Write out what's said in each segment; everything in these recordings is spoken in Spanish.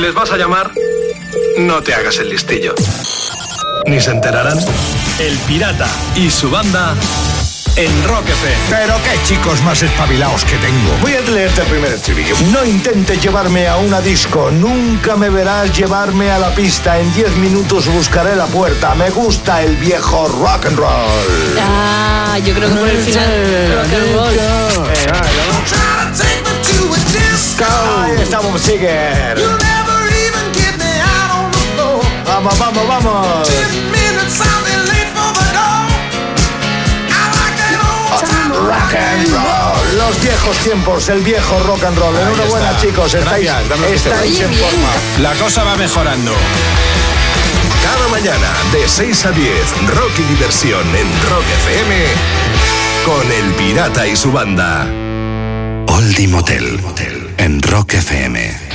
Si les vas a llamar, no te hagas el listillo. Ni se enterarán. El Pirata y su banda en Rock FM. Pero qué chicos más espabilados que tengo. Voy a leerte el primer estribillo. No intentes llevarme a una disco. Nunca me verás llevarme a la pista. En 10 minutos buscaré la puerta. Me gusta el viejo rock and roll. Ah, yo creo que por el final rock and roll. Ahí estamos, Siger. Vamos, vamos, vamos. Rock and roll. Los viejos tiempos, el viejo rock and roll. Enhorabuena, está. chicos. Estáis, Gracias, estáis en bien. forma. La cosa va mejorando. Cada mañana de 6 a 10, rock y diversión en Rock FM con El Pirata y su banda. Oldie Motel en Rock FM.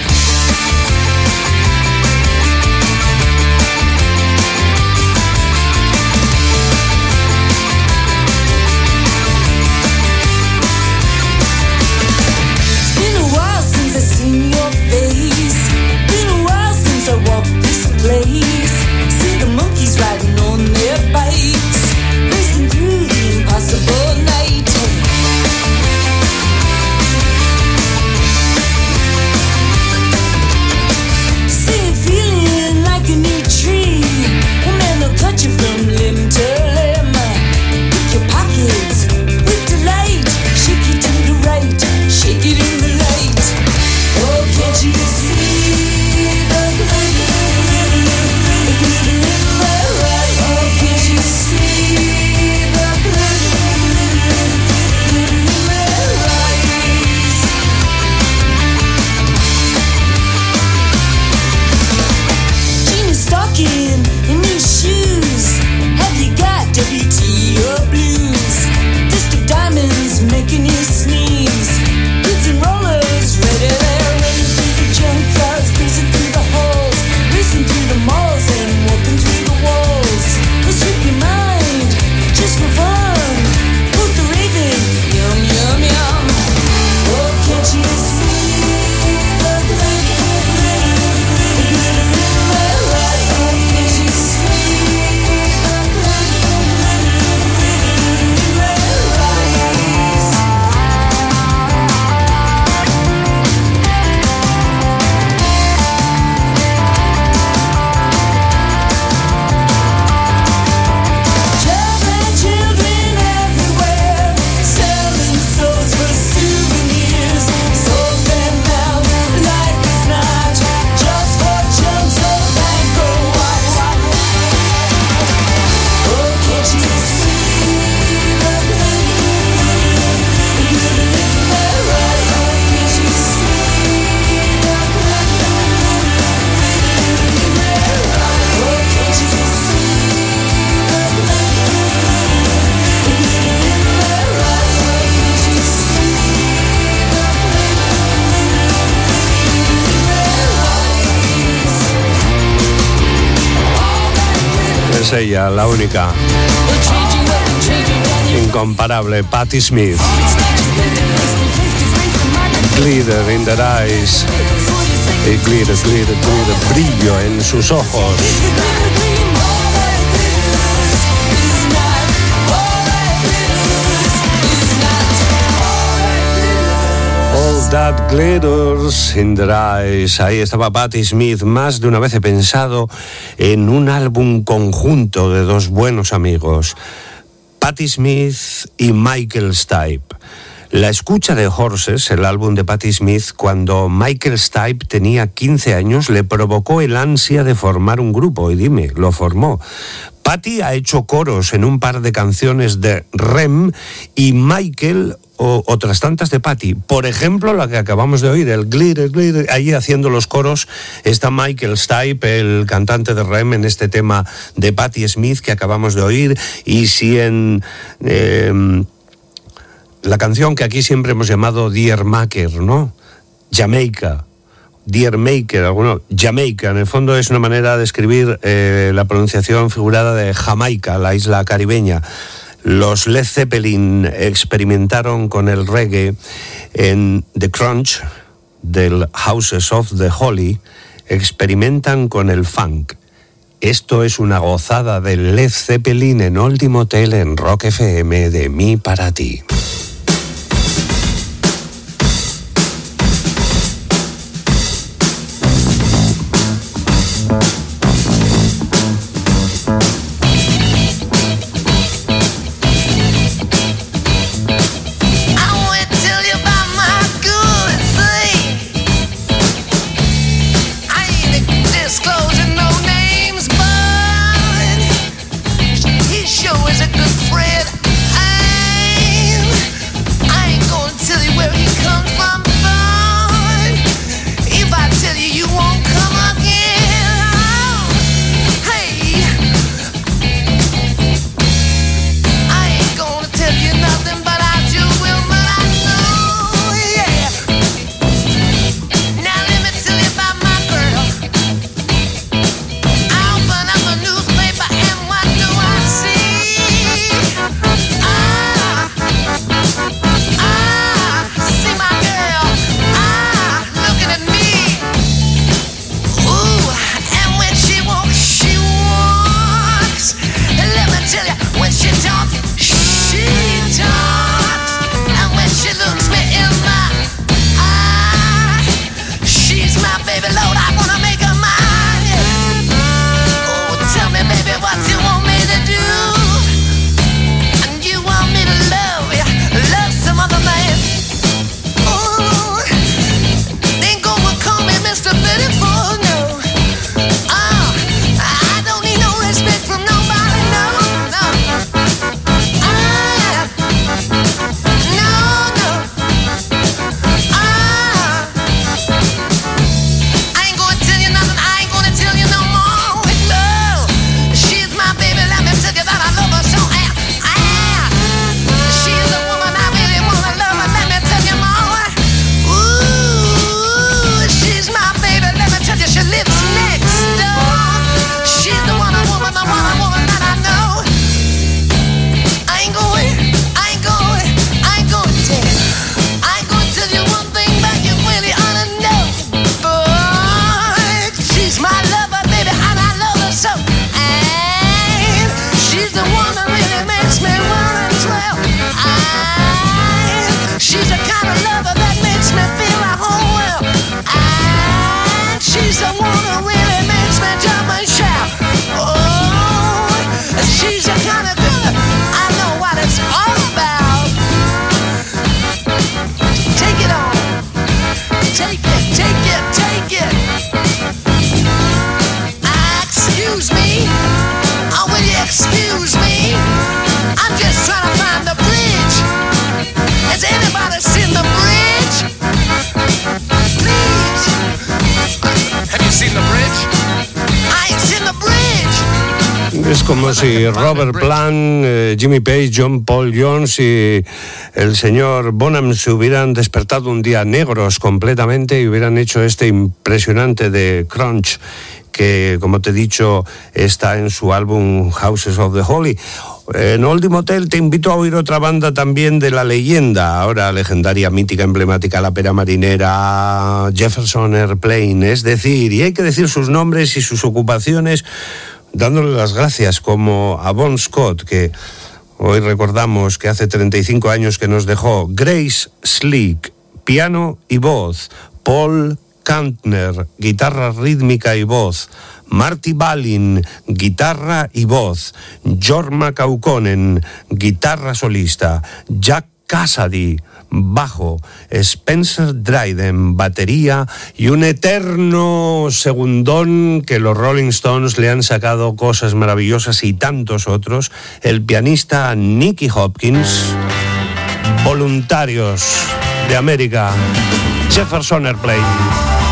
Es ella, la única, incomparable, Patti Smith. Glitter in their eyes. Y glitter, glitter, glitter, brillo en sus ojos. That glitters. Ahí estaba Patti Smith. Más de una vez he pensado en un álbum conjunto de dos buenos amigos, Patti Smith y Michael Stipe. La escucha de Horses, el álbum de Patti Smith, cuando Michael Stipe tenía 15 años, le provocó el ansia de formar un grupo. Y dime, lo formó. Patti ha hecho coros en un par de canciones de Rem y Michael otras tantas de Patti. Por ejemplo, la que acabamos de oír, el Glitter, Glitter, ahí haciendo los coros está Michael Stipe, el cantante de Rem, en este tema de Patti Smith que acabamos de oír. Y si en... eh, la canción que aquí siempre hemos llamado Dear Maker, ¿no? Jamaica. Dear Maker, alguno, Jamaica, en el fondo es una manera de escribir eh, la pronunciación figurada de Jamaica, la isla caribeña. Los Led Zeppelin experimentaron con el reggae en The Crunch del Houses of the Holy, experimentan con el funk. Esto es una gozada de Led Zeppelin en último Hotel en Rock FM de mí para ti. como si Robert Plant, eh, Jimmy Page, John Paul Jones y el señor Bonham se hubieran despertado un día negros completamente y hubieran hecho este impresionante de Crunch que, como te he dicho, está en su álbum Houses of the Holy. En Old Motel te invito a oír otra banda también de la leyenda, ahora legendaria, mítica, emblemática, La Pera Marinera, Jefferson Airplane, es decir, y hay que decir sus nombres y sus ocupaciones dándole las gracias como a Bon Scott, que hoy recordamos que hace 35 años que nos dejó, Grace Slick, piano y voz, Paul Kantner, guitarra rítmica y voz, Marty Balin, guitarra y voz, Jorma Kaukonen, guitarra solista, Jack Cassidy, bajo, Spencer Dryden, batería y un eterno segundón que los Rolling Stones le han sacado cosas maravillosas y tantos otros, el pianista Nicky Hopkins, voluntarios de América, Jefferson Airplane.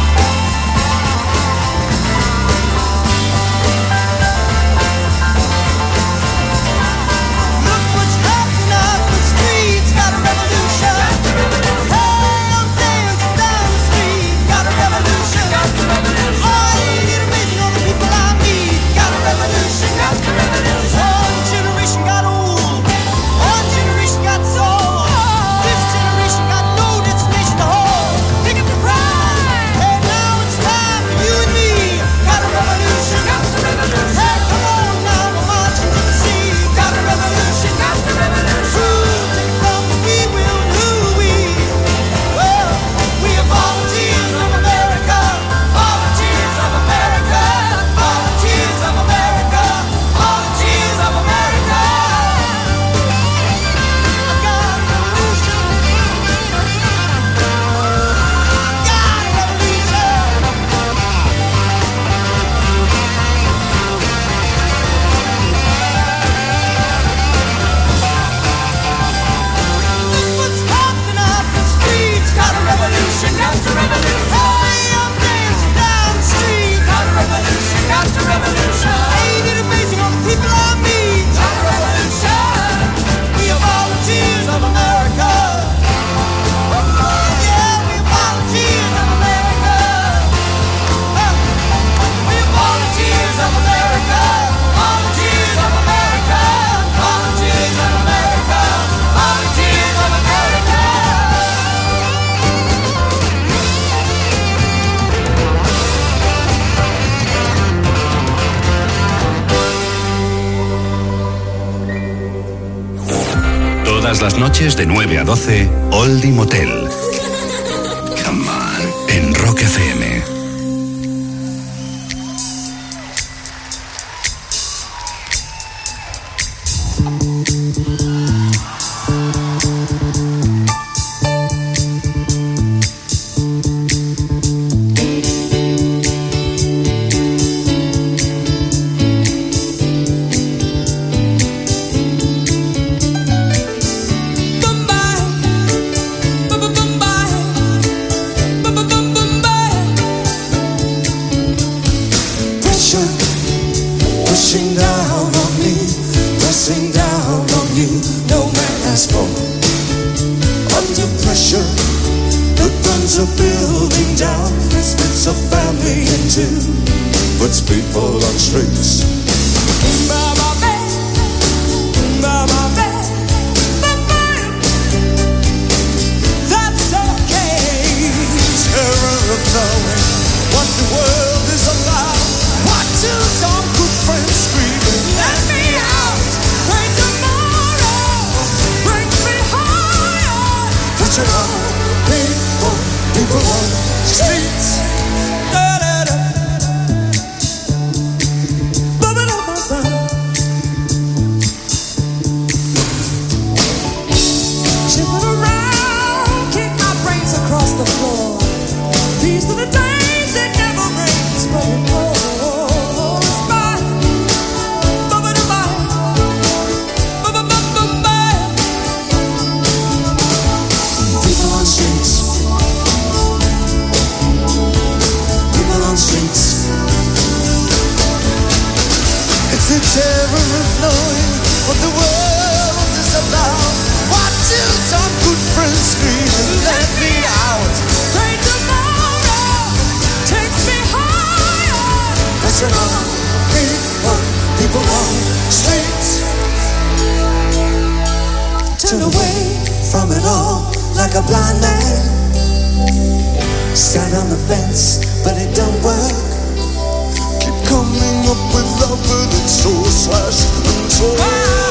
Todas las noches de 9 a 12, Oldie Motel. Come on, en Rock FM. that are people, people on streets. Turn away from it all like a blind man. Stand on the fence, but it don't work. Keep coming up with love, but it's so slashed and torn.